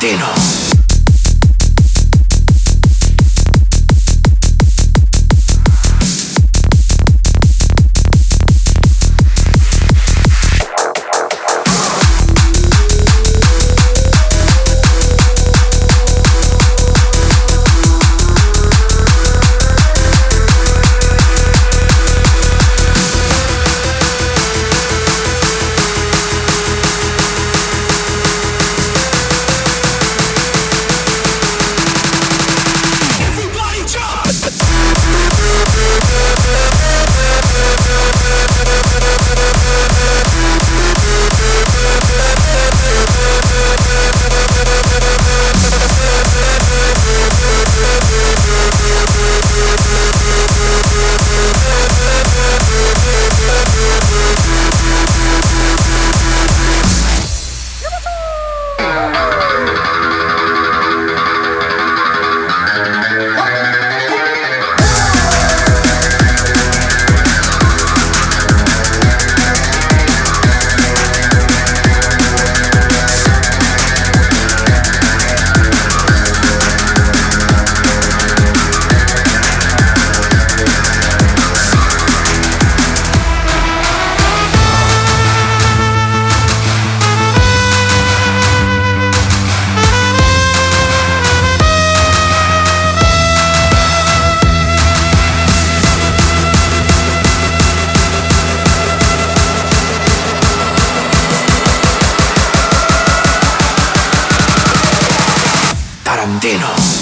Tarantino. Tarantino.